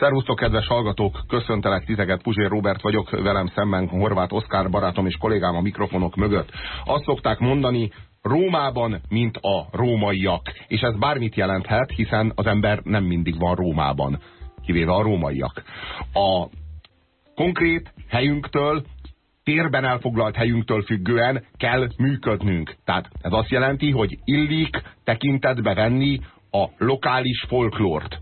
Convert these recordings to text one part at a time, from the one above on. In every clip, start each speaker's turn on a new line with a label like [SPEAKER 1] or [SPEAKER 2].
[SPEAKER 1] Szervusztok, kedves hallgatók! Köszöntelek titeket, Puzsér Robert vagyok, velem szemben Horváth Oszkár barátom és kollégám a mikrofonok mögött. Azt szokták mondani, Rómában, mint a rómaiak. És ez bármit jelenthet, hiszen az ember nem mindig van Rómában, kivéve a rómaiak. A konkrét helyünktől, térben elfoglalt helyünktől függően kell működnünk. Tehát ez azt jelenti, hogy illik tekintetbe venni a lokális folklórt.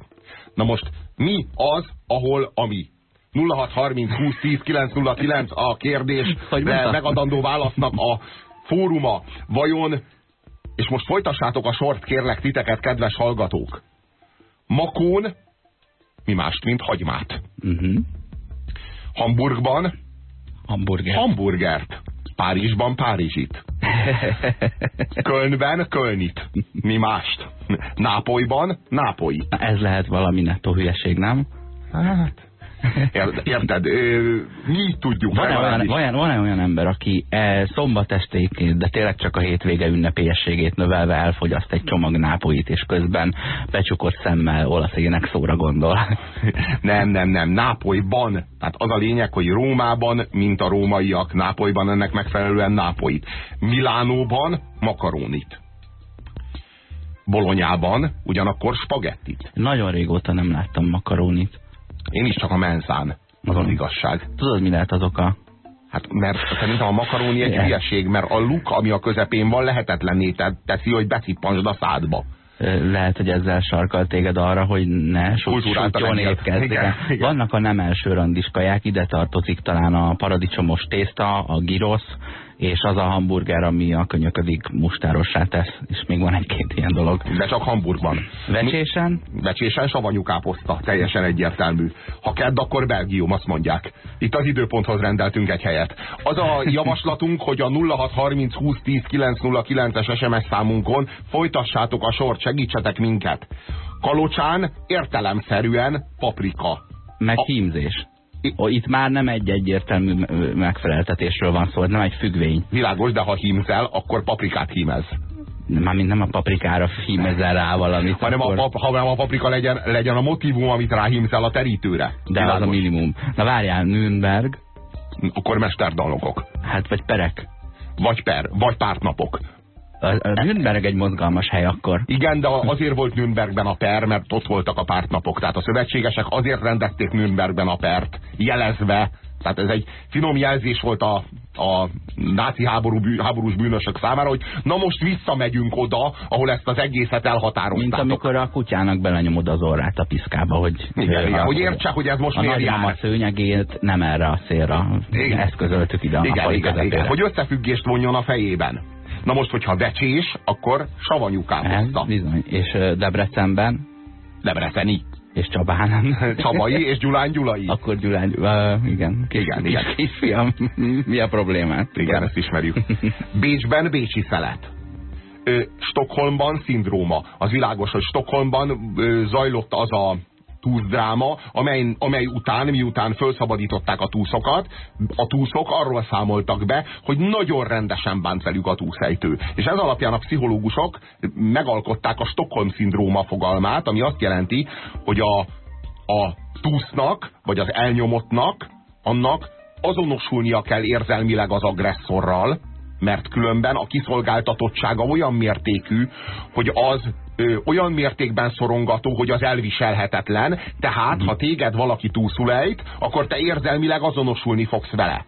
[SPEAKER 1] Na most mi az, ahol ami? 0630 20 10 909 a kérdés, de megadandó válasznak a fóruma. Vajon, és most folytassátok a sort, kérlek titeket, kedves hallgatók. Makón mi mást, mint hagymát. Uh
[SPEAKER 2] Mhm.
[SPEAKER 1] -huh. Hamburgban
[SPEAKER 2] Hamburger.
[SPEAKER 1] hamburgert. Párizsban Párizsit. Kölnben Kölnit. Mi mást? Nápolyban Nápolyt.
[SPEAKER 2] Ez lehet valami nettó hülyeség, nem?
[SPEAKER 1] Hát, érted, mi tudjuk.
[SPEAKER 2] Van-e olyan, van, van olyan ember, aki e, szombat estéként, de tényleg csak a hétvége ünnepélyességét növelve elfogyaszt egy csomag nápolyit, és közben becsukott szemmel olasz ének szóra gondol?
[SPEAKER 1] Nem, nem, nem, Nápolyban. Tehát az a lényeg, hogy Rómában, mint a rómaiak, Nápolyban ennek megfelelően Nápolyt. Milánóban makarónit. Bolonyában ugyanakkor spagettit.
[SPEAKER 2] Nagyon régóta nem láttam makarónit.
[SPEAKER 1] Én is csak a menzán. Az az
[SPEAKER 2] Mhm.
[SPEAKER 1] igazság.
[SPEAKER 2] Tudod, mi lehet az oka?
[SPEAKER 1] Hát mert szerintem a makaróni egy hülyeség, mert a luk, ami a közepén van, lehetetlenné te- teszi, hogy becippansd a szádba.
[SPEAKER 2] Lehet, hogy ezzel sarkal téged arra, hogy ne
[SPEAKER 1] Igen.
[SPEAKER 2] igen. Vannak a nem első randis kaják, ide tartozik talán a paradicsomos tészta, a girosz, és az a hamburger, ami a könyöködig mustárossá tesz, és még van egy-két ilyen dolog.
[SPEAKER 1] De csak Hamburgban.
[SPEAKER 2] Vecsésen?
[SPEAKER 1] Becsésen savanyú káposzta, teljesen egyértelmű. Ha kedd, akkor Belgium, azt mondják. Itt az időponthoz rendeltünk egy helyet. Az a javaslatunk, hogy a 0630 20 10 909-es SMS számunkon folytassátok a sort, segítsetek minket. Kalocsán értelemszerűen paprika.
[SPEAKER 2] Meg hímzés. Itt már nem egy egyértelmű megfeleltetésről van szó, nem egy függvény.
[SPEAKER 1] Világos, de ha hímzel, akkor paprikát hímez.
[SPEAKER 2] Mármint nem a paprikára hímezel rá valamit.
[SPEAKER 1] Hanem a,
[SPEAKER 2] akkor...
[SPEAKER 1] pap, ha nem a paprika legyen, legyen a motivum, amit ráhímzel a terítőre.
[SPEAKER 2] De az a
[SPEAKER 1] Világos?
[SPEAKER 2] minimum. Na várjál, Nürnberg,
[SPEAKER 1] Akkor mesterdalokok.
[SPEAKER 2] hát vagy perek.
[SPEAKER 1] Vagy per, vagy pártnapok.
[SPEAKER 2] A, a Nürnberg egy mozgalmas hely akkor.
[SPEAKER 1] Igen, de azért volt Nürnbergben a per, mert ott voltak a pártnapok. Tehát a szövetségesek azért rendezték Nürnbergben a pert, jelezve, tehát ez egy finom jelzés volt a, a náci háború, bű, háborús bűnösök számára, hogy na most visszamegyünk oda, ahol ezt az egészet
[SPEAKER 2] Mint
[SPEAKER 1] elhatároztátok.
[SPEAKER 2] amikor a kutyának belenyomod az orrát a piszkába, hogy...
[SPEAKER 1] Igen, igen,
[SPEAKER 2] a-
[SPEAKER 1] hogy értse, hogy ez most
[SPEAKER 2] a
[SPEAKER 1] miért jár.
[SPEAKER 2] szőnyegét nem erre a célra
[SPEAKER 1] Igen.
[SPEAKER 2] eszközöltük ide a
[SPEAKER 1] Igen, igen, igen,
[SPEAKER 2] közepére.
[SPEAKER 1] hogy összefüggést vonjon a fejében. Na most, hogyha becsés, akkor savanyú káposzta.
[SPEAKER 2] bizony. És Debrecenben,
[SPEAKER 1] Debreceni.
[SPEAKER 2] és Csabán.
[SPEAKER 1] Csabai és Gyulán Gyulai.
[SPEAKER 2] Akkor Gyulány, uh, igen.
[SPEAKER 1] Igen, igen.
[SPEAKER 2] Kisfiam, mi a problémát?
[SPEAKER 1] Igen, ezt ismerjük. Bécsben bécsi szelet. Ö, Stockholmban szindróma. Az világos, hogy Stockholmban ö, zajlott az a túszdráma, amely, amely után, miután felszabadították a túszokat, a túszok arról számoltak be, hogy nagyon rendesen bánt velük a túszejtő. És ez alapján a pszichológusok megalkották a Stockholm-szindróma fogalmát, ami azt jelenti, hogy a, a túsznak, vagy az elnyomottnak, annak azonosulnia kell érzelmileg az agresszorral, mert különben a kiszolgáltatottsága olyan mértékű, hogy az ö, olyan mértékben szorongató, hogy az elviselhetetlen, tehát ha téged valaki túlszulejt, akkor te érzelmileg azonosulni fogsz vele.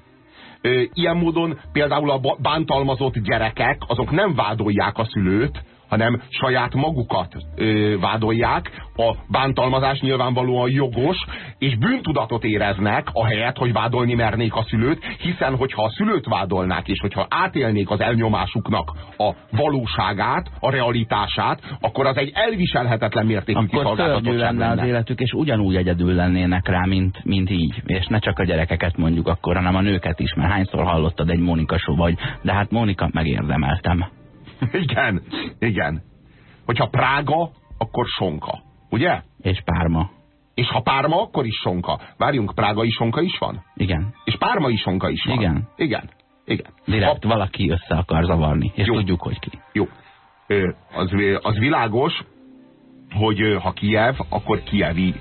[SPEAKER 1] Ö, ilyen módon például a bántalmazott gyerekek, azok nem vádolják a szülőt, hanem saját magukat ö, vádolják. A bántalmazás nyilvánvalóan jogos, és bűntudatot éreznek, ahelyett, hogy vádolni mernék a szülőt, hiszen hogyha a szülőt vádolnák, és hogyha átélnék az elnyomásuknak a valóságát, a realitását, akkor az egy elviselhetetlen mértékű
[SPEAKER 2] Akkor
[SPEAKER 1] kiszolgáltatottság
[SPEAKER 2] lenne az életük, és ugyanúgy egyedül lennének rá, mint, mint így. És ne csak a gyerekeket mondjuk akkor, hanem a nőket is, mert hányszor hallottad egy Mónika show vagy, de hát Mónika megérdemeltem.
[SPEAKER 1] Igen, igen. Hogyha Prága, akkor Sonka. Ugye?
[SPEAKER 2] És Párma.
[SPEAKER 1] És ha Párma, akkor is Sonka. Várjunk, Prágai Sonka is van?
[SPEAKER 2] Igen.
[SPEAKER 1] És Pármai Sonka is van?
[SPEAKER 2] Igen.
[SPEAKER 1] Igen. Igen.
[SPEAKER 2] Direkt
[SPEAKER 1] Ha,
[SPEAKER 2] valaki össze akar zavarni, és
[SPEAKER 1] Jó.
[SPEAKER 2] tudjuk, hogy ki.
[SPEAKER 1] jó. Az, az világos, hogy ha Kiev, akkor Kievi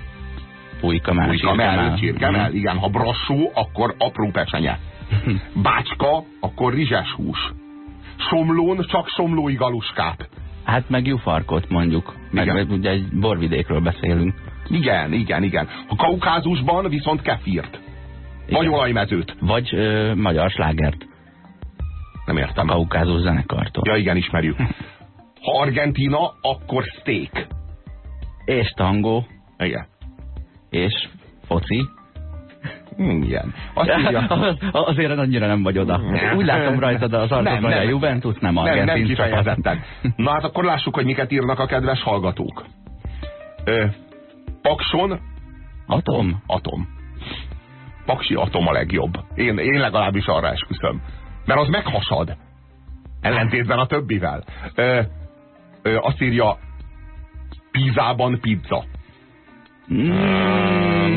[SPEAKER 2] Pulykamel,
[SPEAKER 1] Pulykamel, csirkemel, igen. Ha brassó, akkor apró pecsenye. Bácska, akkor rizses hús. Somlón csak somlói galuskát.
[SPEAKER 2] Hát meg jufarkot mondjuk. Meg, meg ugye egy borvidékről beszélünk.
[SPEAKER 1] Igen, igen, igen. A kaukázusban viszont kefírt. Vagy igen. olajmezőt.
[SPEAKER 2] Vagy ö, magyar slágert.
[SPEAKER 1] Nem értem.
[SPEAKER 2] A kaukázus zenekartól.
[SPEAKER 1] Ja, igen, ismerjük. Ha Argentina, akkor steak.
[SPEAKER 2] És tangó.
[SPEAKER 1] Igen.
[SPEAKER 2] És foci.
[SPEAKER 1] Igen.
[SPEAKER 2] Azt írja... Azért annyira nem vagy oda. Úgy látom rajtad az arcod, hogy a Juventus nem Argentin.
[SPEAKER 1] Nem, nem kifejezetten. Na hát akkor lássuk, hogy miket írnak a kedves hallgatók. Ö, Pakson
[SPEAKER 2] Atom?
[SPEAKER 1] Atom. Paksi atom a legjobb. Én, én legalábbis arra esküszöm. Mert az meghasad. Ellentétben a többivel. Ö, ö, azt írja, Pizában pizza. Mm.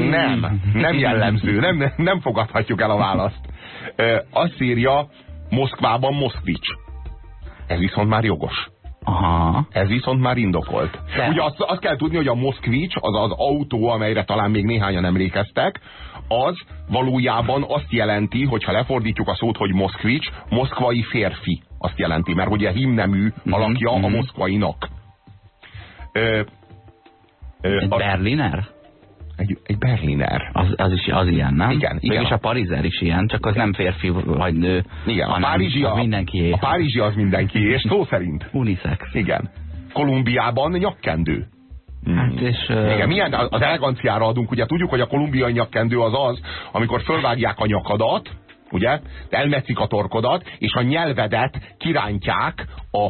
[SPEAKER 1] Nem, nem jellemző, nem, nem fogadhatjuk el a választ. Azt írja, Moszkvában Moszkvics. Ez viszont már jogos.
[SPEAKER 2] Aha.
[SPEAKER 1] Ez viszont már indokolt. De. Ugye azt, azt kell tudni, hogy a Moszkvics, az az autó, amelyre talán még néhányan emlékeztek, az valójában azt jelenti, hogyha lefordítjuk a szót, hogy Moszkvics, moszkvai férfi azt jelenti, mert ugye himnemű mhm, alakja mm -hmm. a mhm. moszkvainak.
[SPEAKER 2] Ö, ö, Egy a, Berliner?
[SPEAKER 1] Egy, egy Berliner.
[SPEAKER 2] Az, az is az ilyen, nem?
[SPEAKER 1] Igen. igen.
[SPEAKER 2] Mégis a Parizer is ilyen, csak az nem férfi vagy nő.
[SPEAKER 1] Igen, a Párizsi,
[SPEAKER 2] az mindenki.
[SPEAKER 1] A Párizsi az mindenki, és szó szerint.
[SPEAKER 2] Unisex.
[SPEAKER 1] Igen. Kolumbiában nyakkendő.
[SPEAKER 2] Hát és.
[SPEAKER 1] Igen, milyen az eleganciára adunk, ugye tudjuk, hogy a kolumbiai nyakkendő az az, amikor fölvágják a nyakadat, ugye, elmetszik a torkodat, és a nyelvedet kirántják a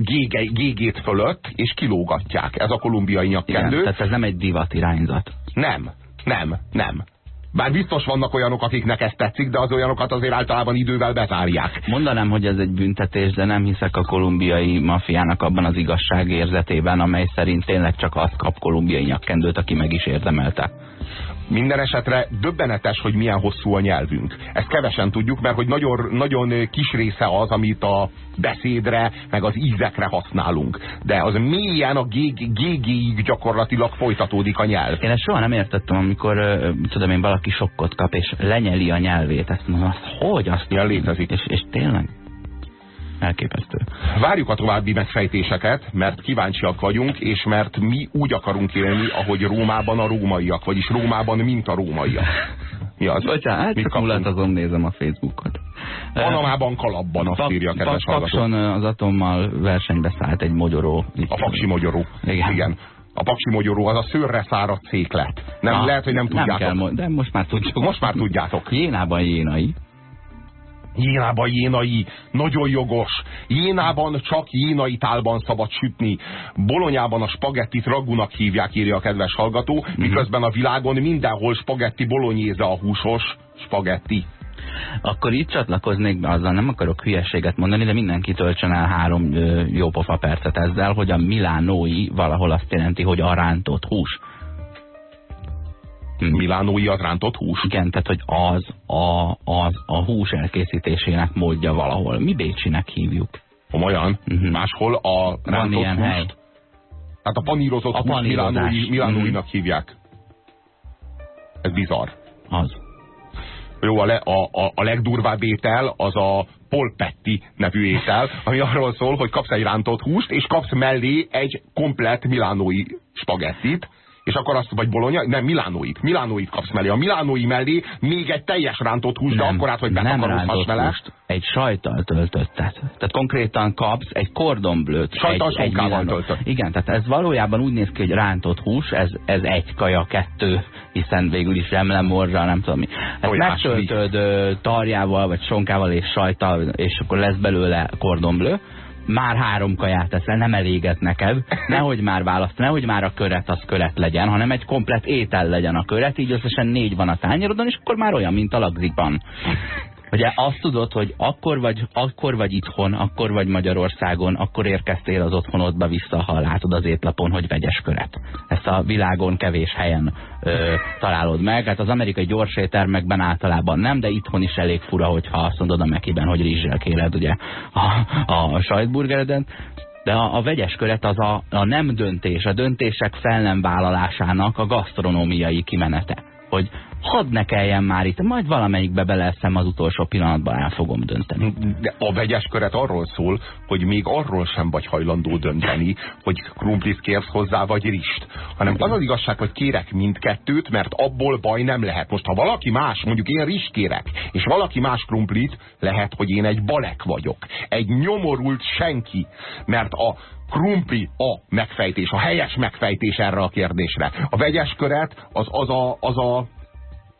[SPEAKER 1] gége, gégét fölött, és kilógatják. Ez a kolumbiai nyakkendő. Igen,
[SPEAKER 2] tehát ez nem egy divat irányzat.
[SPEAKER 1] Nem, nem, nem. Bár biztos vannak olyanok, akiknek ez tetszik, de az olyanokat azért általában idővel bezárják.
[SPEAKER 2] Mondanám, hogy ez egy büntetés, de nem hiszek a kolumbiai mafiának abban az igazságérzetében, amely szerint tényleg csak azt kap kolumbiai nyakkendőt, aki meg is érdemelte.
[SPEAKER 1] Minden esetre döbbenetes, hogy milyen hosszú a nyelvünk. Ezt kevesen tudjuk, mert hogy nagyon, nagyon kis része az, amit a beszédre, meg az ízekre használunk. De az mélyen a GG-ig gyakorlatilag folytatódik a nyelv.
[SPEAKER 2] Én ezt soha nem értettem, amikor tudom én, valaki sokkot kap, és lenyeli a nyelvét. Ezt mondom, azt hogy? Azt
[SPEAKER 1] ja, létezik.
[SPEAKER 2] És, és tényleg? Elképesztő.
[SPEAKER 1] Várjuk a további megfejtéseket, mert kíváncsiak vagyunk, és mert mi úgy akarunk élni, ahogy Rómában a rómaiak, vagyis Rómában, mint a rómaiak.
[SPEAKER 2] Mi az? Bocsánat, csak azon nézem a Facebookot.
[SPEAKER 1] Panamában kalapban azt Pak, írja a kedves
[SPEAKER 2] Pakson az atommal versenybe szállt egy mogyoró.
[SPEAKER 1] A paksi mogyoró. Igen. Igen. A paksi mogyoró az a szőrre száradt széklet. Nem, Na, lehet, hogy nem tudjátok. Nem kell,
[SPEAKER 2] de most már tudjuk.
[SPEAKER 1] Most már tudjátok.
[SPEAKER 2] Jénában jénai.
[SPEAKER 1] Jénában jénai, nagyon jogos. Jénában csak jénai tálban szabad sütni. Bolonyában a spagettit ragunak hívják, írja a kedves hallgató, -hmm. miközben a világon mindenhol spagetti bolonyéze a húsos spagetti.
[SPEAKER 2] Akkor itt csatlakoznék azzal nem akarok hülyeséget mondani, de mindenki töltsön el három jópofa percet ezzel, hogy a milánói valahol azt jelenti, hogy a rántott hús.
[SPEAKER 1] Hmm. milánói az rántott hús?
[SPEAKER 2] Igen, tehát hogy az a, az a hús elkészítésének módja valahol. Mi Bécsinek hívjuk.
[SPEAKER 1] Komolyan? Uh mhm. -huh. Máshol a rántott húst? Hely. Tehát a panírozott a hús milánói, milánóinak uh. -huh. hívják. Ez bizarr.
[SPEAKER 2] Az.
[SPEAKER 1] Jó, a, le, a, a, a legdurvább étel az a polpetti nevű étel, ami arról szól, hogy kapsz egy rántott húst, és kapsz mellé egy komplett milánói spagettit, és akkor azt, vagy Bologna, nem, Milánóit. Milánóit kapsz mellé. A Milánói mellé még egy teljes rántott hús, de akkor át, hogy betakarozhass vele. Húst,
[SPEAKER 2] egy sajtal töltöttet. Tehát konkrétan kapsz egy kordonblőt.
[SPEAKER 1] Sajtal egy, egy töltött.
[SPEAKER 2] Igen, tehát ez valójában úgy néz ki, hogy rántott hús, ez, ez egy kaja, kettő, hiszen végül is remlemorzsal, nem tudom mi. Megtöltöd tarjával, vagy sonkával és sajtal, és akkor lesz belőle kordonblő már három kaját eszel, nem eléget neked, nehogy már választ, nehogy már a köret az köret legyen, hanem egy komplet étel legyen a köret, így összesen négy van a tányérodon, és akkor már olyan, mint a lagzikban. Ugye azt tudod, hogy akkor vagy, akkor vagy itthon, akkor vagy Magyarországon, akkor érkeztél az otthonodba vissza, ha látod az étlapon, hogy vegyes köret. Ezt a világon kevés helyen ö, találod meg. Hát az amerikai gyors éttermekben általában nem, de itthon is elég fura, hogyha azt mondod a mekiben, hogy rizssel kéred ugye a, a sajtburgereden. De a, a vegyes köret az a, a nem döntés, a döntések fel nem vállalásának a gasztronómiai kimenete. Hogy hadd ne kelljen már itt, majd valamelyikbe beleszem az utolsó pillanatban el fogom dönteni.
[SPEAKER 1] De a vegyes köret arról szól, hogy még arról sem vagy hajlandó dönteni, hogy krumplit kérsz hozzá, vagy rist. Hanem az az igazság, hogy kérek mindkettőt, mert abból baj nem lehet. Most ha valaki más, mondjuk én rist kérek, és valaki más krumplit, lehet, hogy én egy balek vagyok. Egy nyomorult senki. Mert a krumpli a megfejtés, a helyes megfejtés erre a kérdésre. A vegyes köret az, az, a, az a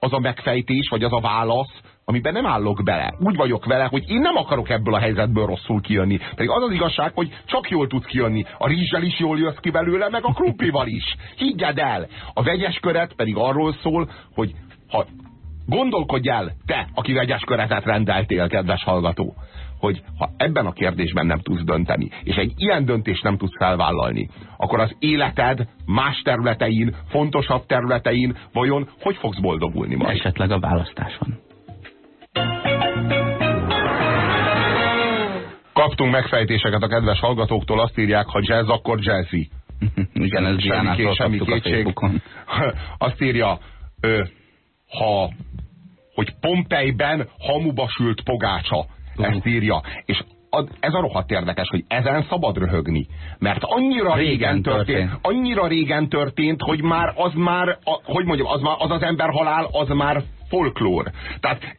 [SPEAKER 1] az a megfejtés, vagy az a válasz, amiben nem állok bele. Úgy vagyok vele, hogy én nem akarok ebből a helyzetből rosszul kijönni. Pedig az az igazság, hogy csak jól tudsz kijönni. A rizsel is jól jössz ki belőle, meg a krumplival is. Higgyed el! A vegyes köret pedig arról szól, hogy ha gondolkodj el, te, aki vegyes köretet rendeltél, kedves hallgató, hogy ha ebben a kérdésben nem tudsz dönteni, és egy ilyen döntést nem tudsz felvállalni, akkor az életed más területein, fontosabb területein vajon hogy fogsz boldogulni majd?
[SPEAKER 2] Esetleg a választáson.
[SPEAKER 1] Kaptunk megfejtéseket a kedves hallgatóktól, azt írják, ha jazz, akkor jazzy.
[SPEAKER 2] Igen, ez semmi, ké, semmi kétség.
[SPEAKER 1] Azt írja, ö, ha, hogy Pompejben hamuba sült pogácsa ezt írja. És ez a rohadt érdekes, hogy ezen szabad röhögni. Mert annyira régen, régen történt, történt, annyira régen történt, hogy már az már, hogy mondjam, az, már, az az ember halál, az már folklór. Tehát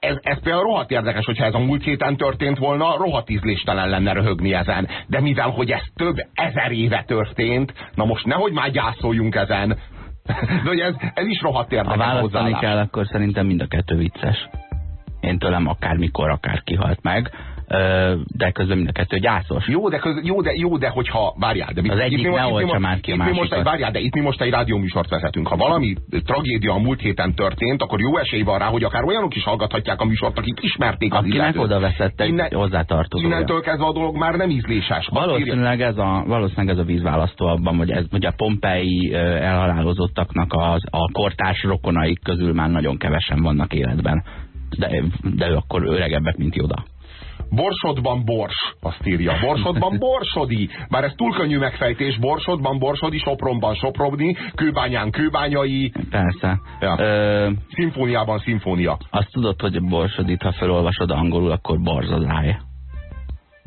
[SPEAKER 1] ez, ez például rohadt érdekes, hogyha ez a múlt héten történt volna, rohadt ízléstelen lenne röhögni ezen. De mivel, hogy ez több ezer éve történt, na most nehogy már gyászoljunk ezen. De hogy ez, ez is rohadt érdekes
[SPEAKER 2] Ha választani kell, akkor szerintem mind a kettő vicces én tőlem akármikor, akár kihalt meg, de közben mind a kettő gyászos.
[SPEAKER 1] Jó, de, köz, jó, de, jó, de hogyha, várjál, de
[SPEAKER 2] az egyik ne oltsa már ki a másikat.
[SPEAKER 1] Most, várjál, de itt mi most egy rádióműsort vezetünk. Ha valami tragédia a múlt héten történt, akkor jó esély van rá, hogy akár olyanok is hallgathatják a műsort, akik ismerték az
[SPEAKER 2] Akinek oda veszett egy Innen, hozzátartozója.
[SPEAKER 1] Innentől kezdve a dolog már nem ízléses.
[SPEAKER 2] Valószínűleg ez a, valószínűleg ez a vízválasztó abban, hogy, ez, hogy a pompei elhalálozottaknak az, a kortárs rokonaik közül már nagyon kevesen vannak életben de, de ő akkor öregebbek, mint Joda.
[SPEAKER 1] Borsodban bors, azt írja. Borsodban borsodi. Bár ez túl könnyű megfejtés. Borsodban borsodi, Sopronban soprobni, kőbányán kőbányai.
[SPEAKER 2] Persze.
[SPEAKER 1] Ja. Ö... Szimfóniában szimfónia.
[SPEAKER 2] Azt tudod, hogy borsodit, ha felolvasod angolul, akkor borzadály.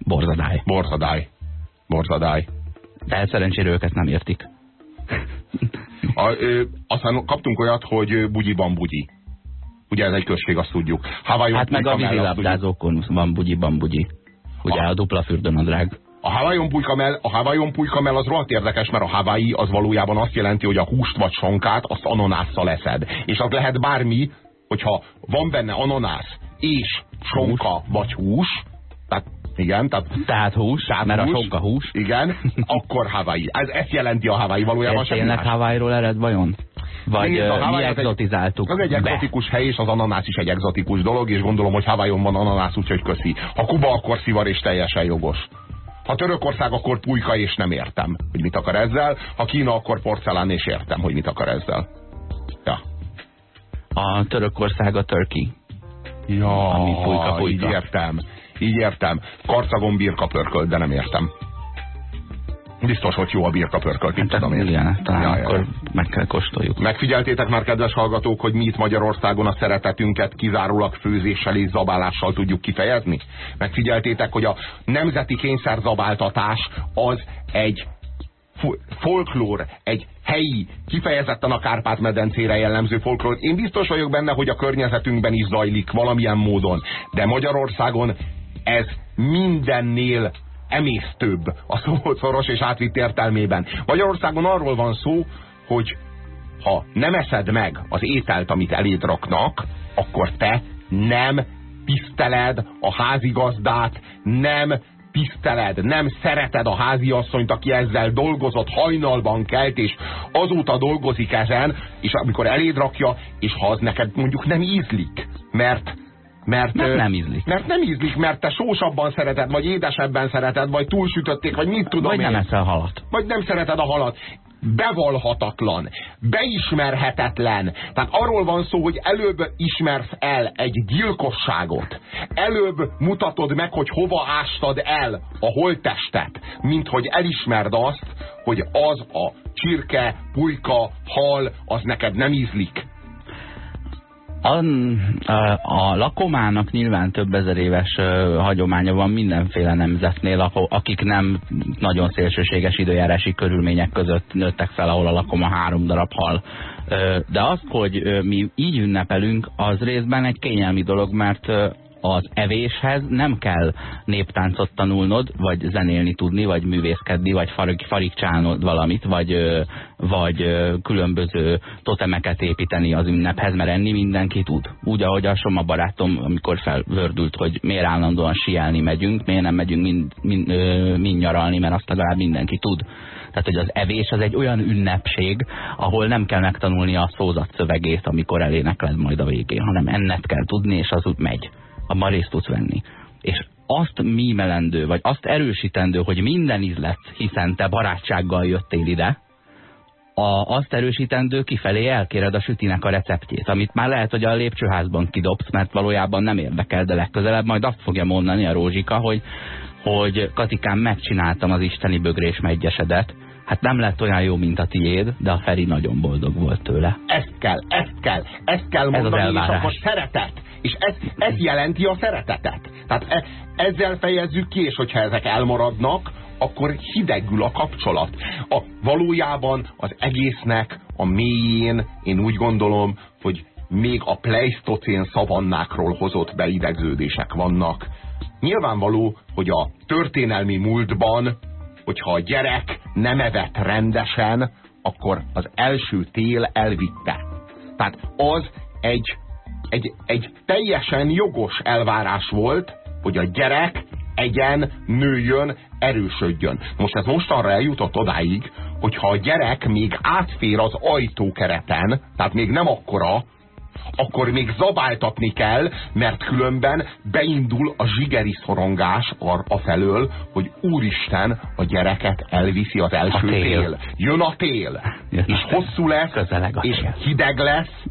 [SPEAKER 2] Borzadály.
[SPEAKER 1] Borzadály. Borzadály.
[SPEAKER 2] De szerencsére ők ezt nem értik.
[SPEAKER 1] A, ö, aztán kaptunk olyat, hogy bugyiban bugyi. Ugye ez egy község, azt tudjuk.
[SPEAKER 2] Hawaii hát meg a vízilabdázókon van bugyi-ban bugyi. Ugye a, a dupla fürdőnadrág.
[SPEAKER 1] A Hawaiion pulykamel, a Hawaiion pulykamel az rohadt érdekes, mert a Hawaii az valójában azt jelenti, hogy a húst vagy sonkát azt ananásszal leszed. És az lehet bármi, hogyha van benne ananász és sonka hús. vagy hús, igen, tehát,
[SPEAKER 2] tehát hús, tehát mert hús, a sonka hús.
[SPEAKER 1] Igen, akkor Hawaii. Ez, ezt jelenti a Hawaii valójában. Ez
[SPEAKER 2] tényleg Hawaii-ról ered vajon? Vagy Nézd, uh, mi exotizáltuk
[SPEAKER 1] Az egy exotikus hely, és az ananász is egy exotikus dolog, és gondolom, hogy Hawaiion van ananász, úgyhogy köszi. Ha Kuba, akkor szivar, és teljesen jogos. Ha Törökország, akkor pulyka, és nem értem, hogy mit akar ezzel. Ha Kína, akkor porcelán, és értem, hogy mit akar ezzel. Ja.
[SPEAKER 2] A Törökország a Turkey.
[SPEAKER 1] Ja, Ami pulyka, pulyka. értem. Így értem. Karcagon birka pörkölt, de nem értem. Biztos, hogy jó a birka pörkölt,
[SPEAKER 2] mint tudom én. Igen, talán ja, akkor ja. meg kell kóstoljuk.
[SPEAKER 1] Megfigyeltétek már, kedves hallgatók, hogy mi itt Magyarországon a szeretetünket kizárólag főzéssel és zabálással tudjuk kifejezni? Megfigyeltétek, hogy a nemzeti kényszerzabáltatás az egy folklór, egy helyi, kifejezetten a Kárpát-medencére jellemző folklór. Én biztos vagyok benne, hogy a környezetünkben is zajlik valamilyen módon, de Magyarországon ez mindennél emésztőbb a szoros és átvitt értelmében. Magyarországon arról van szó, hogy ha nem eszed meg az ételt, amit eléd raknak, akkor te nem tiszteled a házigazdát, nem tiszteled, nem szereted a háziasszonyt, aki ezzel dolgozott, hajnalban kelt, és azóta dolgozik ezen, és amikor eléd rakja, és ha az neked mondjuk nem ízlik, mert mert,
[SPEAKER 2] mert nem ízlik.
[SPEAKER 1] Mert nem ízlik, mert te sósabban szereted, vagy édesebben szereted, vagy túlsütötték, vagy mit tudom
[SPEAKER 2] Vagy
[SPEAKER 1] én.
[SPEAKER 2] nem eszel halat.
[SPEAKER 1] Vagy nem szereted a halat. bevalhatatlan, beismerhetetlen. Tehát arról van szó, hogy előbb ismersz el egy gyilkosságot, előbb mutatod meg, hogy hova ástad el a holttestet, mint hogy elismerd azt, hogy az a csirke, pulyka, hal, az neked nem ízlik.
[SPEAKER 2] A, a, lakomának nyilván több ezer éves hagyománya van mindenféle nemzetnél, akik nem nagyon szélsőséges időjárási körülmények között nőttek fel, ahol a lakoma három darab hal. De az, hogy mi így ünnepelünk, az részben egy kényelmi dolog, mert az evéshez nem kell néptáncot tanulnod, vagy zenélni tudni, vagy művészkedni, vagy farigcsálnod valamit, vagy, vagy különböző totemeket építeni az ünnephez, mert enni mindenki tud. Úgy, ahogy a Soma barátom, amikor felvördült, hogy miért állandóan sielni megyünk, miért nem megyünk mind, mind, mind nyaralni, mert azt legalább mindenki tud. Tehát, hogy az evés az egy olyan ünnepség, ahol nem kell megtanulni a szózat szövegét, amikor elénekled majd a végén, hanem ennet kell tudni, és az úgy megy abban részt tudsz venni. És azt mímelendő, vagy azt erősítendő, hogy minden ízlet, hiszen te barátsággal jöttél ide, a, azt erősítendő, kifelé elkéred a sütinek a receptjét, amit már lehet, hogy a lépcsőházban kidobsz, mert valójában nem érdekel, de legközelebb majd azt fogja mondani a Rózsika, hogy, hogy Katikám, megcsináltam az isteni bögrés megyesedet, Hát nem lett olyan jó, mint a tiéd, de a Feri nagyon boldog volt tőle.
[SPEAKER 1] Ezt kell, ezt kell, ezt kell mondani, ez és akkor szeretet. És ez, ez jelenti a szeretetet. Tehát e, ezzel fejezzük ki, és hogyha ezek elmaradnak, akkor hidegül a kapcsolat. A, valójában az egésznek a mélyén én úgy gondolom, hogy még a pleistocén szavannákról hozott beidegződések vannak. Nyilvánvaló, hogy a történelmi múltban, hogyha a gyerek nem evett rendesen, akkor az első tél elvitte. Tehát az egy egy, egy teljesen jogos elvárás volt, hogy a gyerek egyen, nőjön, erősödjön. Most ez mostanra eljutott odáig, hogyha a gyerek még átfér az ajtókereten, tehát még nem akkora, akkor még zabáltatni kell, mert különben beindul a zsigeri szorongás a felől, hogy úristen, a gyereket elviszi az első tél. tél. Jön a tél, Jön és a hosszú lesz, és hideg lesz,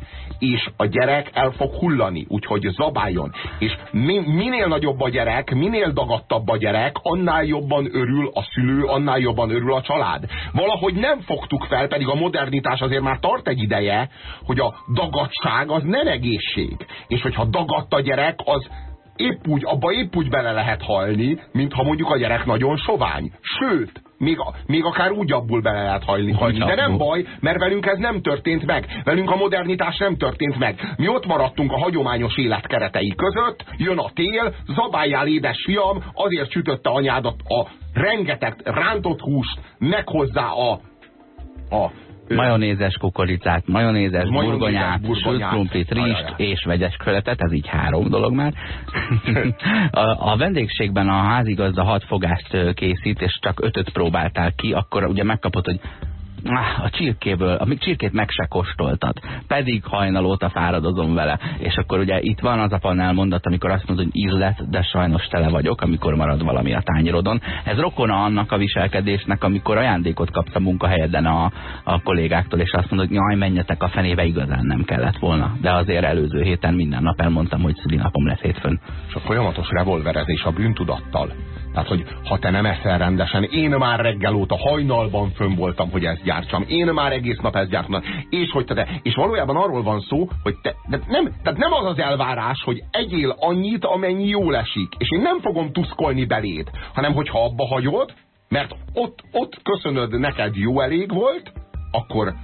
[SPEAKER 1] és a gyerek el fog hullani, úgyhogy zabáljon. És mi, minél nagyobb a gyerek, minél dagadtabb a gyerek, annál jobban örül a szülő, annál jobban örül a család. Valahogy nem fogtuk fel, pedig a modernitás azért már tart egy ideje, hogy a dagadság az nem egészség. És hogyha dagadt a gyerek, az épp úgy, abba épp úgy bele lehet halni, mint ha mondjuk a gyerek nagyon sovány. Sőt, még, még akár úgy abból bele lehet hajlni, hajlni. De nem baj, mert velünk ez nem történt meg. Velünk a modernitás nem történt meg. Mi ott maradtunk a hagyományos élet keretei között, jön a tél, zabáljál édes fiam, azért sütötte anyádat a rengeteg rántott húst, meg hozzá a, a
[SPEAKER 2] majonézes kukoricát, majonézes, burgonyát, sült krumplit, rist és vegyes köletet, ez így három dolog már. a, a vendégségben a házigazda hat fogást készít, és csak ötöt próbáltál ki, akkor ugye megkapod, hogy a csirkéből, a csirkét meg se kóstoltad, pedig hajnal óta fáradozom vele. És akkor ugye itt van az a panel mondat, amikor azt mondod, hogy ízlet, de sajnos tele vagyok, amikor marad valami a tányrodon. Ez rokona annak a viselkedésnek, amikor ajándékot kapsz a munkahelyeden a, a kollégáktól, és azt mondod, hogy jaj, menjetek a fenébe, igazán nem kellett volna. De azért előző héten minden nap elmondtam, hogy szülinapom lesz hétfőn.
[SPEAKER 1] És a folyamatos revolverezés a bűntudattal tehát, hogy ha te nem eszel rendesen, én már reggel óta hajnalban fönn voltam, hogy ezt gyártsam. Én már egész nap ezt gyártam. És hogy te, és valójában arról van szó, hogy te, de nem, tehát nem az az elvárás, hogy egyél annyit, amennyi jól esik. És én nem fogom tuszkolni beléd, hanem hogyha abba hagyod, mert ott, ott köszönöd, neked jó elég volt, akkor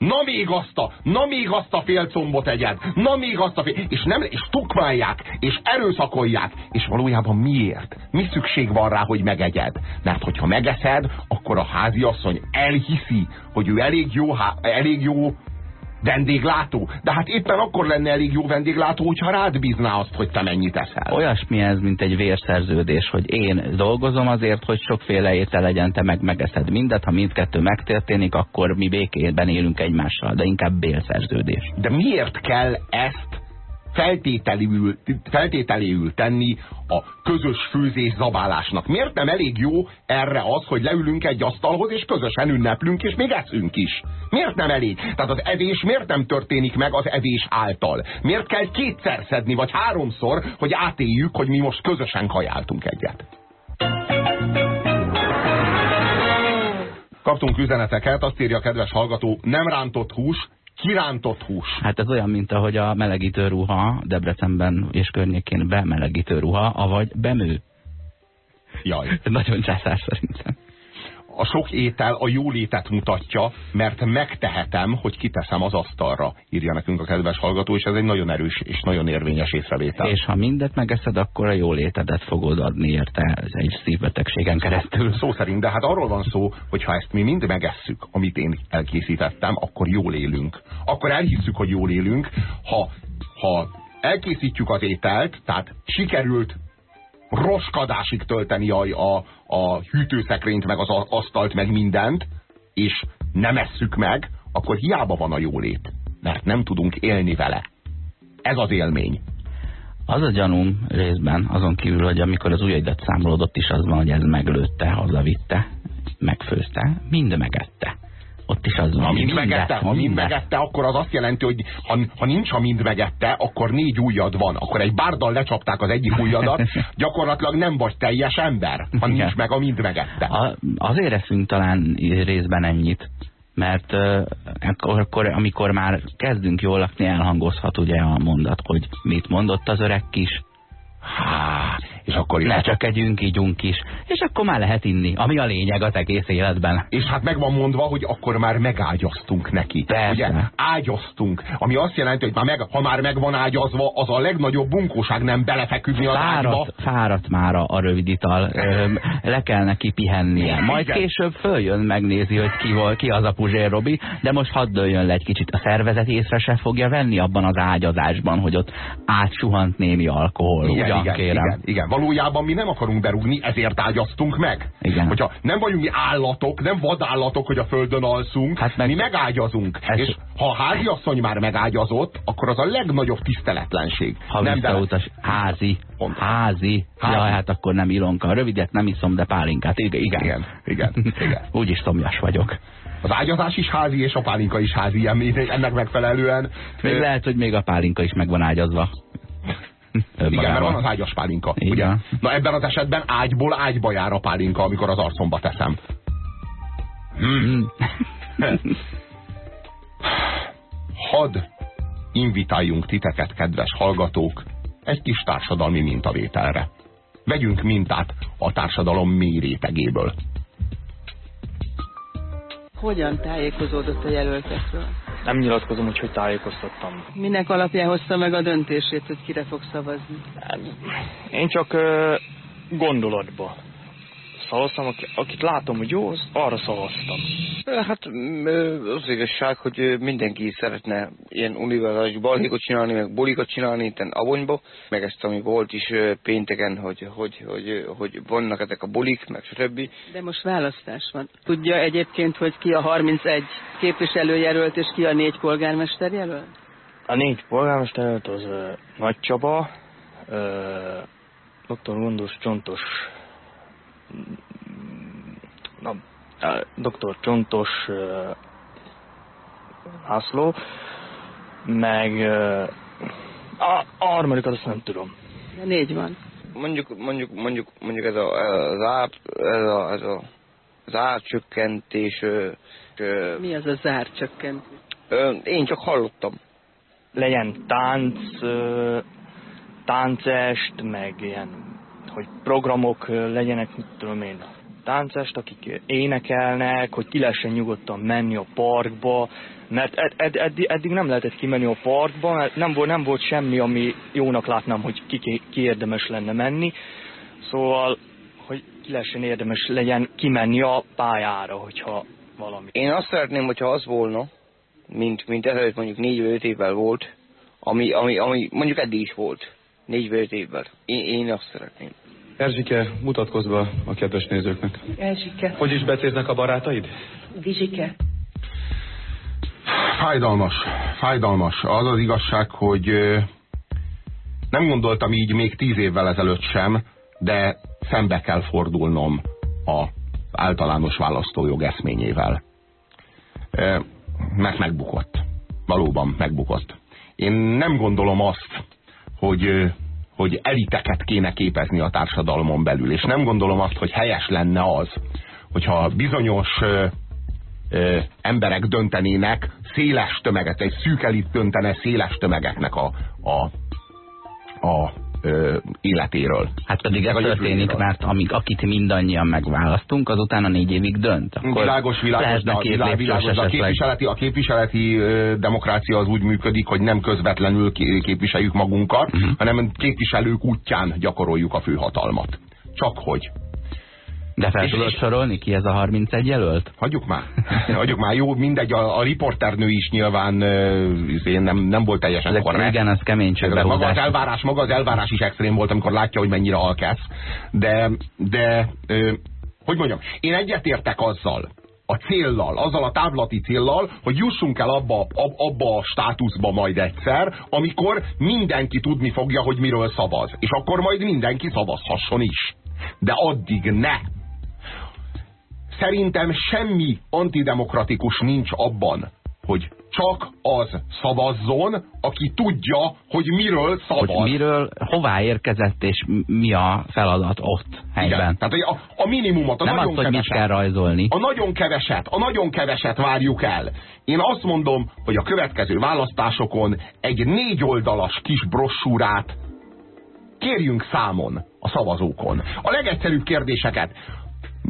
[SPEAKER 1] Na még azt a, na még azt a fél egyed, na még azt a fél, és nem, és tukmálják, és erőszakolják, és valójában miért? Mi szükség van rá, hogy megegyed? Mert hogyha megeszed, akkor a háziasszony elhiszi, hogy ő elég jó, elég jó vendéglátó. De hát éppen akkor lenne elég jó vendéglátó, hogyha rád bízná azt, hogy te mennyit eszel.
[SPEAKER 2] Olyasmi ez, mint egy vérszerződés, hogy én dolgozom azért, hogy sokféle étel legyen, te meg megeszed mindet, ha mindkettő megtörténik, akkor mi békében élünk egymással, de inkább bélszerződés.
[SPEAKER 1] De miért kell ezt feltételéül, feltételéül tenni a közös főzés zabálásnak. Miért nem elég jó erre az, hogy leülünk egy asztalhoz, és közösen ünneplünk, és még eszünk is? Miért nem elég? Tehát az evés miért nem történik meg az evés által? Miért kell kétszer szedni, vagy háromszor, hogy átéljük, hogy mi most közösen kajáltunk egyet? Kaptunk üzeneteket, azt írja a kedves hallgató, nem rántott hús, kirántott hús.
[SPEAKER 2] Hát ez olyan, mint ahogy a melegítő ruha Debrecenben és környékén bemelegítő ruha, avagy bemű.
[SPEAKER 1] Jaj.
[SPEAKER 2] Nagyon császás szerintem
[SPEAKER 1] a sok étel a jólétet mutatja, mert megtehetem, hogy kiteszem az asztalra, írja nekünk a kedves hallgató, és ez egy nagyon erős és nagyon érvényes észrevétel.
[SPEAKER 2] És ha mindet megeszed, akkor a jólétedet fogod adni érte ez egy szívbetegségen keresztül.
[SPEAKER 1] Szó szerint, de hát arról van szó, hogy ha ezt mi mind megesszük, amit én elkészítettem, akkor jól élünk. Akkor elhisszük, hogy jól élünk, ha, ha elkészítjük az ételt, tehát sikerült roskadásig tölteni a, a, a hűtőszekrényt, meg az asztalt, meg mindent, és nem esszük meg, akkor hiába van a jólét, mert nem tudunk élni vele. Ez az élmény.
[SPEAKER 2] Az a gyanúm részben, azon kívül, hogy amikor az ujjaidat számolódott is az van, hogy ez meglőtte, hazavitte, megfőzte, mind megette ott is az van.
[SPEAKER 1] Ha mind megette, ha mind megette, akkor az azt jelenti, hogy ha, ha nincs, ha mind megette, akkor négy ujjad van. Akkor egy bárdal lecsapták az egyik ujjadat, gyakorlatilag nem vagy teljes ember, ha nincs meg a mind megette. A,
[SPEAKER 2] azért eszünk talán részben ennyit, mert uh, akkor, akkor, amikor már kezdünk jól lakni, elhangozhat ugye a mondat, hogy mit mondott az öreg kis,
[SPEAKER 1] Há, és akkor
[SPEAKER 2] együnk, ígyunk is, és akkor már lehet inni, ami a lényeg az egész életben.
[SPEAKER 1] És hát meg van mondva, hogy akkor már megágyaztunk neki.
[SPEAKER 2] Persze. Ugye?
[SPEAKER 1] Ágyaztunk, ami azt jelenti, hogy már meg, ha már meg van ágyazva, az a legnagyobb bunkóság nem belefeküdni fáradt, ágyba.
[SPEAKER 2] Fáradt már a rövid ital, le kell neki pihennie. Majd Igen. később följön, megnézi, hogy ki, volt, ki az a Puzsér Robi, de most hadd dőljön le egy kicsit. A szervezet észre se fogja venni abban az ágyazásban, hogy ott átsuhant némi alkohol.
[SPEAKER 1] Igen, ugyan, igen, kérem. Igen, igen, valójában mi nem akarunk berúgni, ezért ágyaztunk meg.
[SPEAKER 2] Igen.
[SPEAKER 1] Hogyha nem vagyunk mi állatok, nem vadállatok, hogy a földön alszunk, hát meg, mi megágyazunk. Ez... És ha a háziasszony már megágyazott, akkor az a legnagyobb tiszteletlenség.
[SPEAKER 2] Ha nem visszautas, de... házi, Pont. házi, házi. Ja, hát akkor nem Ilonka. Rövidet nem iszom, de pálinkát. Igen, igen.
[SPEAKER 1] igen, igen, igen.
[SPEAKER 2] Úgyis szomjas vagyok.
[SPEAKER 1] Az ágyazás is házi, és a pálinka is házi, ennek megfelelően.
[SPEAKER 2] Még lehet, hogy még a pálinka is meg van ágyazva.
[SPEAKER 1] Igen, mert van az ágyas pálinka. Ugye? Na ebben az esetben ágyból ágyba jár a pálinka, amikor az arcomba teszem. Hmm. Hadd invitáljunk titeket, kedves hallgatók, egy kis társadalmi mintavételre. Vegyünk mintát a társadalom mély rétegéből.
[SPEAKER 3] Hogyan tájékozódott a jelöltekről?
[SPEAKER 4] Nem nyilatkozom, hogy hogy tájékoztattam.
[SPEAKER 3] Minek alapján hozta meg a döntését, hogy kire fog szavazni?
[SPEAKER 4] Én csak uh, gondolatba szavaztam, akit látom, hogy jó, az arra szavaztam.
[SPEAKER 5] Hát az igazság, hogy mindenki szeretne ilyen univerzális balhékot csinálni, meg bolikat csinálni itt abonyba, meg ezt, ami volt is pénteken, hogy, hogy, hogy, hogy vannak ezek a bolik, meg stb.
[SPEAKER 3] De most választás van. Tudja egyébként, hogy ki a 31 képviselőjelölt, és ki a négy polgármester jelölt?
[SPEAKER 4] A négy polgármester jelölt az uh, Nagy Csaba, uh, dr. Gondos Csontos na, dr. Csontos László, meg a, a harmadikat azt nem tudom.
[SPEAKER 3] De négy van.
[SPEAKER 5] Mondjuk, mondjuk, mondjuk, mondjuk ez a, az ár, ez a, ez a zárcsökkentés.
[SPEAKER 3] Mi az a zárcsökkentés?
[SPEAKER 5] Én csak hallottam.
[SPEAKER 4] Legyen tánc, táncest, meg ilyen hogy programok legyenek, mit tudom én, táncest, akik énekelnek, hogy ki lehessen nyugodtan menni a parkba, mert ed, ed, ed, eddig nem lehetett kimenni a parkba, mert nem volt, nem volt semmi, ami jónak látnám, hogy ki, ki érdemes lenne menni. Szóval, hogy ki lehessen érdemes legyen kimenni a pályára, hogyha valami.
[SPEAKER 5] Én azt szeretném, hogyha az volna, mint, mint ezelőtt mondjuk négy vagy öt évvel volt, ami, ami, ami mondjuk eddig is volt, négy vagy öt évvel. Én, én azt szeretném.
[SPEAKER 6] Erzsike, mutatkozz be a kedves nézőknek.
[SPEAKER 3] Erzsike.
[SPEAKER 6] Hogy is becéznek a barátaid?
[SPEAKER 3] Vizsike.
[SPEAKER 1] Fájdalmas, fájdalmas. Az az igazság, hogy Nem gondoltam így még tíz évvel ezelőtt sem, de szembe kell fordulnom a általános választójog eszményével. Mert megbukott. Valóban megbukott. Én nem gondolom azt, hogy, hogy eliteket kéne képezni a társadalmon belül, és nem gondolom azt, hogy helyes lenne az, hogyha bizonyos ö, ö, emberek döntenének széles tömeget, egy szűk elit döntene széles tömegeknek a, a, a ö, életéről.
[SPEAKER 2] Hát pedig ez történik, mert amíg, akit mindannyian megválasztunk, azután a négy évig dönt.
[SPEAKER 1] Akkor világos, világos, de a, világ, világos, de a képviseleti, a képviseleti ö, demokrácia az úgy működik, hogy nem közvetlenül képviseljük magunkat, uh mhm. -huh. hanem képviselők útján gyakoroljuk a főhatalmat. Csak hogy
[SPEAKER 2] de fel tudod sorolni ki ez a 31 jelölt?
[SPEAKER 1] Hagyjuk már. Hagyjuk már. Jó, mindegy, a, a riporternő is nyilván uh, nem, nem volt teljesen
[SPEAKER 2] Ezek korrekt. Igen, az kemény csőbe
[SPEAKER 1] maga az elvárás, maga az elvárás is extrém volt, amikor látja, hogy mennyire alkesz. De, de uh, hogy mondjam, én egyetértek azzal, a céllal, azzal a távlati céllal, hogy jussunk el abba, abba a státuszba majd egyszer, amikor mindenki tudni fogja, hogy miről szavaz. És akkor majd mindenki szavazhasson is. De addig ne Szerintem semmi antidemokratikus nincs abban, hogy csak az szavazzon, aki tudja, hogy miről szavaz.
[SPEAKER 2] Hogy miről, hová érkezett, és mi a feladat ott helyben. Igen.
[SPEAKER 1] Tehát a, a minimumot, a
[SPEAKER 2] Nem
[SPEAKER 1] nagyon
[SPEAKER 2] azt, keveset, hogy mit kell rajzolni.
[SPEAKER 1] A nagyon keveset, a nagyon keveset várjuk el. Én azt mondom, hogy a következő választásokon egy négy oldalas kis brossúrát kérjünk számon a szavazókon. A legegyszerűbb kérdéseket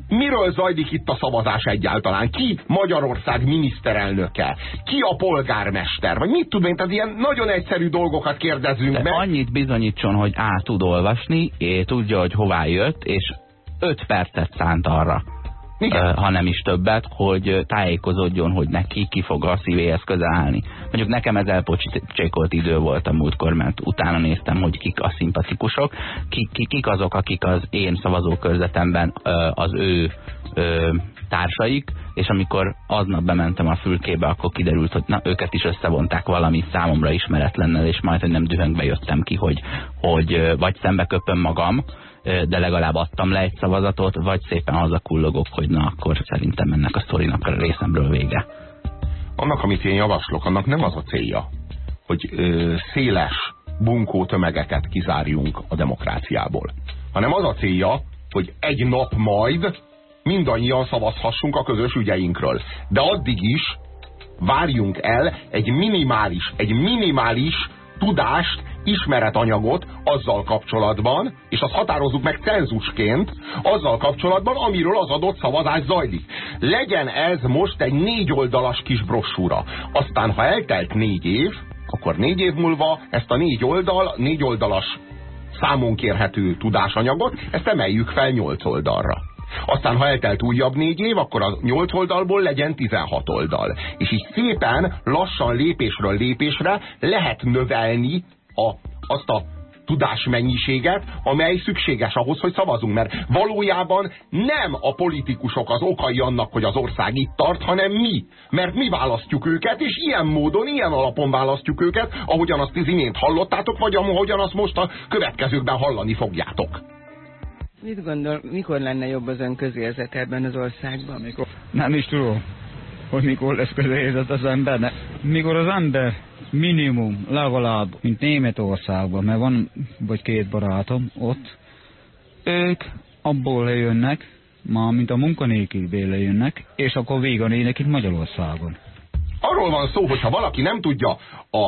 [SPEAKER 1] miről zajlik itt a szavazás egyáltalán? Ki Magyarország miniszterelnöke? Ki a polgármester? Vagy mit tudom én, tehát ilyen nagyon egyszerű dolgokat kérdezünk
[SPEAKER 2] De
[SPEAKER 1] meg.
[SPEAKER 2] Annyit bizonyítson, hogy át tud olvasni, és tudja, hogy hová jött, és öt percet szánt arra. Igen. ha nem is többet, hogy tájékozódjon, hogy neki ki fog a szívéhez közel állni. Mondjuk nekem ez elpocsékolt idő volt a múltkor, mert utána néztem, hogy kik a szimpatikusok, kik, kik azok, akik az én szavazókörzetemben az ő társaik, és amikor aznap bementem a fülkébe, akkor kiderült, hogy na, őket is összevonták valami számomra ismeretlennel, és majd, hogy nem dühöngbe jöttem ki, hogy, hogy vagy szembe köpöm magam, de legalább adtam le egy szavazatot, vagy szépen hazakullogok, hogy na akkor szerintem ennek a sztorinak a részemről vége.
[SPEAKER 1] Annak, amit én javaslok, annak nem az a célja, hogy ö, széles bunkó tömegeket kizárjunk a demokráciából, hanem az a célja, hogy egy nap majd mindannyian szavazhassunk a közös ügyeinkről. De addig is várjunk el egy minimális, egy minimális tudást, ismeretanyagot azzal kapcsolatban, és azt határozzuk meg cenzusként, azzal kapcsolatban, amiről az adott szavazás zajlik. Legyen ez most egy négy oldalas kis brossúra. Aztán, ha eltelt négy év, akkor négy év múlva ezt a négy oldal, négy oldalas számon kérhető tudásanyagot, ezt emeljük fel nyolc oldalra. Aztán, ha eltelt újabb négy év, akkor a nyolc oldalból legyen 16 oldal. És így szépen, lassan, lépésről lépésre lehet növelni a, azt a tudásmennyiséget, amely szükséges ahhoz, hogy szavazunk. Mert valójában nem a politikusok az okai annak, hogy az ország itt tart, hanem mi. Mert mi választjuk őket, és ilyen módon, ilyen alapon választjuk őket, ahogyan azt az imént hallottátok, vagy ahogyan azt most a következőkben hallani fogjátok.
[SPEAKER 3] Mit gondol, mikor lenne jobb az ön közérzet ebben az országban?
[SPEAKER 7] Mikor? Nem is tudom, hogy mikor lesz közérzet az embernek. Mikor az ember minimum legalább, mint Németországban, mert van vagy két barátom ott, ők abból lejönnek, ma mint a munkanélkülből lejönnek, és akkor véganének itt Magyarországon.
[SPEAKER 1] Arról van szó, hogyha valaki nem tudja a,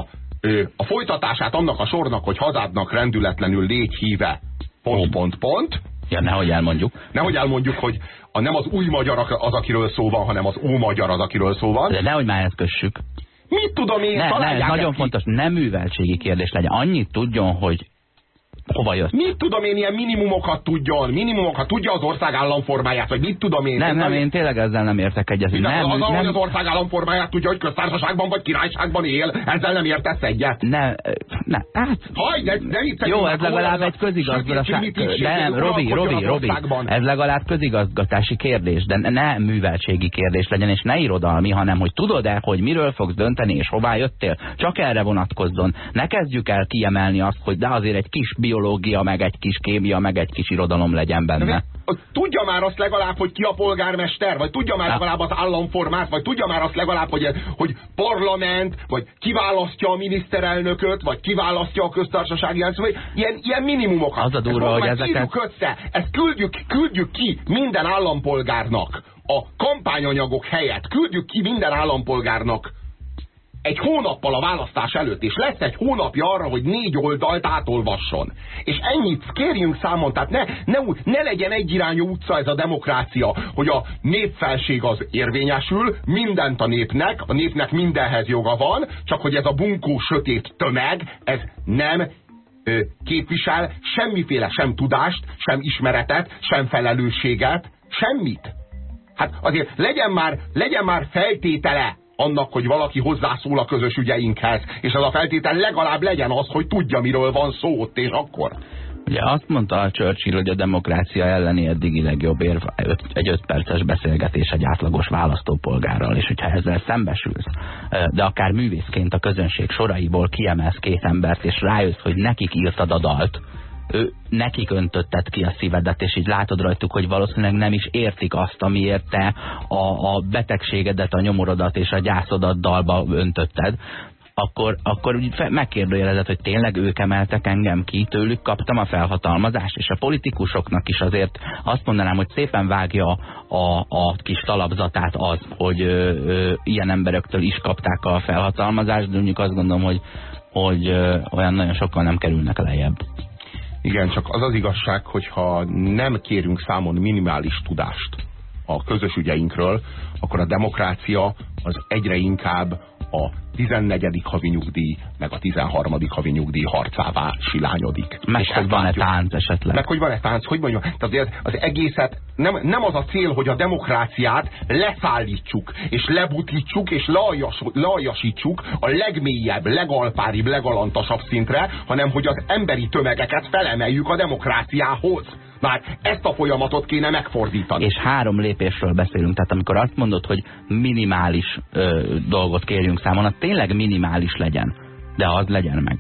[SPEAKER 1] a folytatását annak a sornak, hogy hazádnak rendületlenül légy híve, pont, pont, pont,
[SPEAKER 2] Ja, nehogy elmondjuk.
[SPEAKER 1] Nehogy elmondjuk, hogy a, nem az új magyar az, akiről szó van, hanem az ómagyar az, akiről szó van.
[SPEAKER 2] De nehogy már ezt kössük.
[SPEAKER 1] Mit tudom én?
[SPEAKER 2] Ne, ne, ez nagyon ki. fontos, nem műveltségi kérdés legyen. Annyit tudjon, hogy hova jött.
[SPEAKER 1] Mit tudom én ilyen minimumokat tudjon? Minimumokat tudja az ország államformáját, vagy mit tudom én?
[SPEAKER 2] Nem, nem, én tényleg ezzel nem értek egyet.
[SPEAKER 1] Nem, az,
[SPEAKER 2] nem,
[SPEAKER 1] hogy az ország államformáját tudja, hogy köztársaságban vagy királyságban él, ezzel nem értesz egyet?
[SPEAKER 2] Ne, ne, hát...
[SPEAKER 1] Haj, de, de
[SPEAKER 2] Jó, ez legalább egy közigazgatás. Nem, Robi, Robi, Robi, ez legalább közigazgatási kérdés, de ne műveltségi kérdés legyen, és ne irodalmi, hanem hogy tudod-e, hogy miről fogsz dönteni, és hová jöttél. Csak erre vonatkozzon. Ne kezdjük el kiemelni azt, hogy de azért egy kis biológia, meg egy kis kémia, meg egy kis irodalom legyen benne.
[SPEAKER 1] Tudja már azt legalább, hogy ki a polgármester, vagy tudja már legalább az államformát, vagy tudja már azt legalább, hogy, hogy parlament, vagy kiválasztja a miniszterelnököt, vagy kiválasztja a köztársasági elnököt, vagy ilyen, ilyen minimumokat.
[SPEAKER 2] Az a durva, hogy ezeket...
[SPEAKER 1] össze, ezt küldjük, küldjük ki minden állampolgárnak a kampányanyagok helyett, küldjük ki minden állampolgárnak egy hónappal a választás előtt, és lesz egy hónapja arra, hogy négy oldalt átolvasson. És ennyit kérjünk számon, tehát ne, ne, ne legyen egyirányú utca ez a demokrácia, hogy a népfelség az érvényesül, mindent a népnek, a népnek mindenhez joga van, csak hogy ez a bunkó sötét tömeg, ez nem ö, képvisel semmiféle sem tudást, sem ismeretet, sem felelősséget, semmit. Hát azért legyen már, legyen már feltétele annak, hogy valaki hozzászól a közös ügyeinkhez, és ez a feltétel legalább legyen az, hogy tudja, miről van szó ott és akkor.
[SPEAKER 2] Ugye azt mondta a Churchill, hogy a demokrácia elleni eddigi legjobb érv egy öt perces beszélgetés egy átlagos választópolgárral, és hogyha ezzel szembesülsz, de akár művészként a közönség soraiból kiemelsz két embert, és rájössz, hogy nekik írtad a dalt, ő, nekik öntötted ki a szívedet, és így látod rajtuk, hogy valószínűleg nem is értik azt, amiért te a, a betegségedet, a nyomorodat és a gyászodat dalba öntötted, akkor, akkor megkérdőjelezett, hogy tényleg ők emeltek engem ki, tőlük kaptam a felhatalmazást, és a politikusoknak is azért azt mondanám, hogy szépen vágja a, a kis talapzatát az, hogy ö, ö, ilyen emberektől is kapták a felhatalmazást, de mondjuk azt gondolom, hogy, hogy ö, olyan nagyon sokkal nem kerülnek lejjebb.
[SPEAKER 1] Igen, csak az az igazság, hogyha nem kérünk számon minimális tudást a közös ügyeinkről, akkor a demokrácia az egyre inkább a 14. havi nyugdíj, meg a 13. havi nyugdíj harcává silányodik.
[SPEAKER 2] Meg hogy van-e tánc esetleg.
[SPEAKER 1] Meg hogy van-e tánc, hogy mondjam. Tehát az egészet nem, nem az a cél, hogy a demokráciát leszállítsuk, és lebutítsuk, és lealjas, lealjasítsuk a legmélyebb, legalpáribb, legalantasabb szintre, hanem hogy az emberi tömegeket felemeljük a demokráciához. Már ezt a folyamatot kéne megfordítani.
[SPEAKER 2] És három lépésről beszélünk. Tehát amikor azt mondod, hogy minimális ö, dolgot kérjünk számon, az tényleg minimális legyen. De az legyen meg.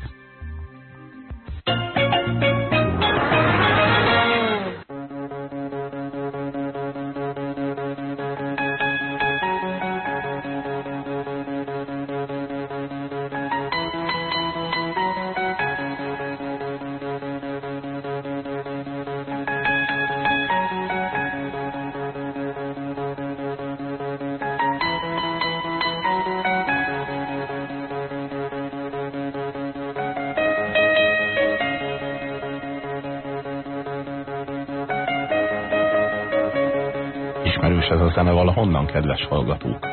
[SPEAKER 1] Zene valahonnan, kedves hallgatók?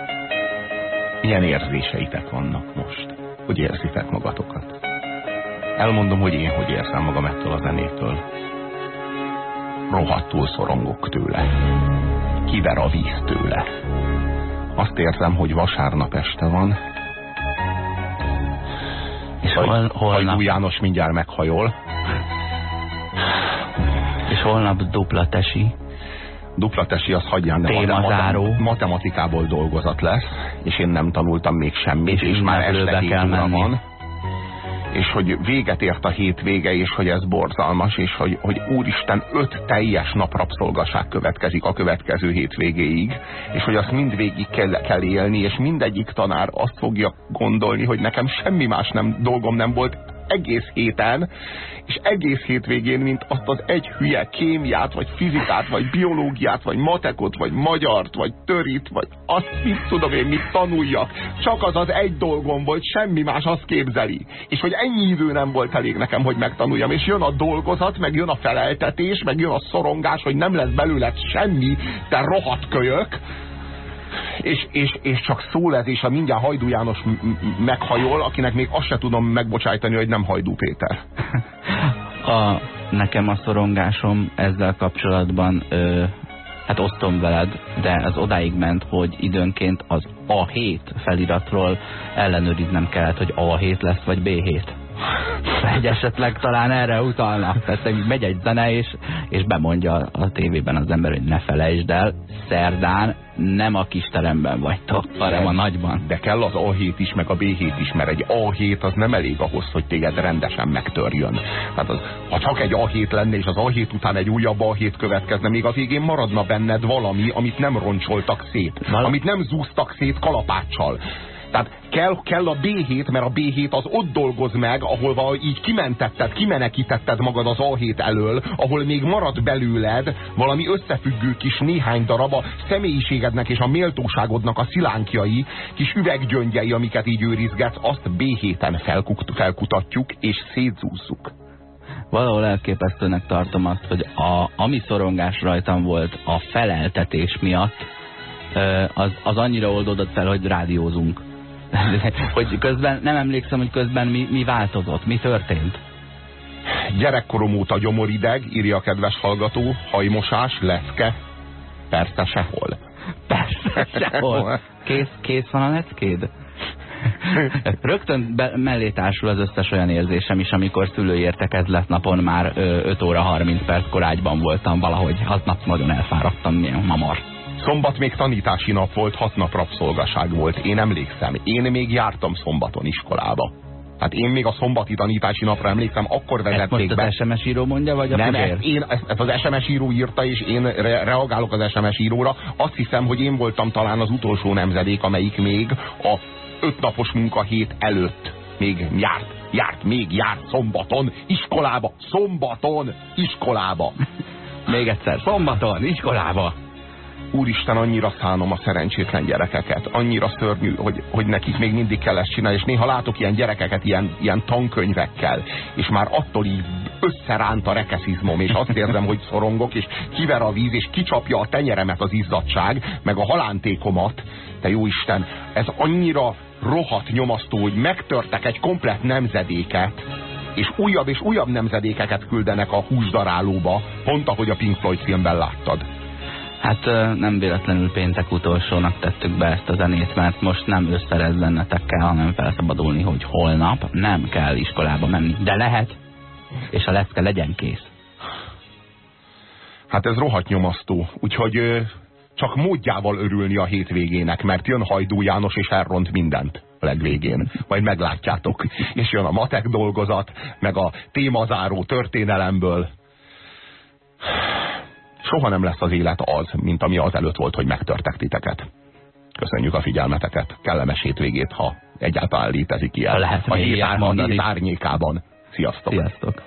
[SPEAKER 1] Milyen érzéseitek vannak most? Hogy érzitek magatokat? Elmondom, hogy én hogy érzem magam ettől a zenétől. Rohadtul szorongok tőle. Kiver a víz tőle. Azt érzem, hogy vasárnap este van, és hol, holnap... János mindjárt meghajol.
[SPEAKER 2] És holnap dupla tesi
[SPEAKER 1] dupla tesi az hagyján, de
[SPEAKER 2] matem
[SPEAKER 1] matematikából dolgozat lesz, és én nem tanultam még semmit, és, és már este kell menni. van és hogy véget ért a hétvége, és hogy ez borzalmas, és hogy, hogy úristen, öt teljes nap rabszolgaság következik a következő hétvégéig, és hogy azt mind végig kell, kell élni, és mindegyik tanár azt fogja gondolni, hogy nekem semmi más nem dolgom nem volt egész héten, és egész hétvégén, mint azt az egy hülye kémiát, vagy fizikát, vagy biológiát, vagy matekot, vagy magyart, vagy törit, vagy azt mit tudom én, mit tanuljak. Csak az az egy dolgom volt, semmi más azt képzeli. És hogy ennyi idő nem volt elég nekem, hogy megtanuljam. És jön a dolgozat, meg jön a feleltetés, meg jön a szorongás, hogy nem lesz belőle semmi, te rohadt kölyök és, és, és csak szól ez, és a mindjárt Hajdú János meghajol, akinek még azt se tudom megbocsájtani, hogy nem Hajdú Péter.
[SPEAKER 2] A, nekem a szorongásom ezzel kapcsolatban ö, hát osztom veled, de az odáig ment, hogy időnként az A7 feliratról ellenőriznem kellett, hogy A7 lesz, vagy B7 egy esetleg talán erre utalna. Tehát megy egy zene, és, és bemondja a tévében az ember, hogy ne felejtsd el, szerdán nem a kis teremben vagytok, hanem a nagyban.
[SPEAKER 1] De kell az A7 is, meg a B7 is, mert egy A7 az nem elég ahhoz, hogy téged rendesen megtörjön. Tehát az, ha csak egy A7 lenne, és az A7 után egy újabb A7 következne, még a végén maradna benned valami, amit nem roncsoltak szét, Val amit nem zúztak szét kalapáccsal. Tehát kell, kell a B7, mert a B7 az ott dolgoz meg, ahol így kimentetted, kimenekítetted magad az A7 elől, ahol még marad belőled valami összefüggő kis néhány darab a személyiségednek és a méltóságodnak a szilánkjai, kis üveggyöngyei, amiket így őrizgetsz, azt B7-en felkutatjuk és szétzúzzuk
[SPEAKER 2] valahol elképesztőnek tartom azt, hogy a, ami szorongás rajtam volt a feleltetés miatt, az, az annyira oldódott fel, hogy rádiózunk. hogy közben, nem emlékszem, hogy közben mi, mi változott, mi történt.
[SPEAKER 1] Gyerekkorom óta gyomorideg, írja a kedves hallgató, hajmosás, leszke, persze sehol.
[SPEAKER 2] Persze sehol. Kész, kész van a leckéd? Rögtön be, mellé társul az összes olyan érzésem is, amikor szülői lett napon már ö, 5 óra 30 perc korágyban voltam valahogy. Aznap nagyon elfáradtam, milyen mamar.
[SPEAKER 1] Szombat még tanítási nap volt, hat nap rabszolgaság volt. Én emlékszem, én még jártam szombaton iskolába. Hát én még a szombati tanítási napra emlékszem, akkor vezették
[SPEAKER 2] ezt
[SPEAKER 1] be.
[SPEAKER 2] az SMS író mondja, vagy a
[SPEAKER 1] Nem, ezt, én, ezt, ezt az SMS író írta, és én re reagálok az SMS íróra. Azt hiszem, hogy én voltam talán az utolsó nemzedék, amelyik még a ötnapos munkahét előtt még járt, járt, még járt szombaton, iskolába, szombaton, iskolába.
[SPEAKER 2] még egyszer, szombaton, iskolába.
[SPEAKER 1] Úristen, annyira szánom a szerencsétlen gyerekeket, annyira szörnyű, hogy, hogy nekik még mindig kell ezt csinálni, és néha látok ilyen gyerekeket ilyen, ilyen tankönyvekkel, és már attól így összeránt a rekeszizmom, és azt érzem, hogy szorongok, és kiver a víz, és kicsapja a tenyeremet az izzadság, meg a halántékomat, te jó Isten, ez annyira rohadt nyomasztó, hogy megtörtek egy komplet nemzedéket, és újabb és újabb nemzedékeket küldenek a húsdarálóba, pont ahogy a Pink Floyd filmben láttad.
[SPEAKER 2] Hát nem véletlenül péntek utolsónak tettük be ezt a zenét, mert most nem összerez bennetekkel, hanem felszabadulni, hogy holnap nem kell iskolába menni. De lehet, és a lecke legyen kész.
[SPEAKER 1] Hát ez rohadt nyomasztó, úgyhogy csak módjával örülni a hétvégének, mert jön Hajdú János és elront mindent legvégén. Majd meglátjátok. És jön a matek dolgozat, meg a témazáró történelemből soha nem lesz az élet az, mint ami az előtt volt, hogy megtörtek titeket. Köszönjük a figyelmeteket, kellemes hétvégét, ha egyáltalán létezik ilyen.
[SPEAKER 2] Ha lehet
[SPEAKER 1] a hét, ár, a hét árnyékában. Sziasztok!
[SPEAKER 2] Sziasztok!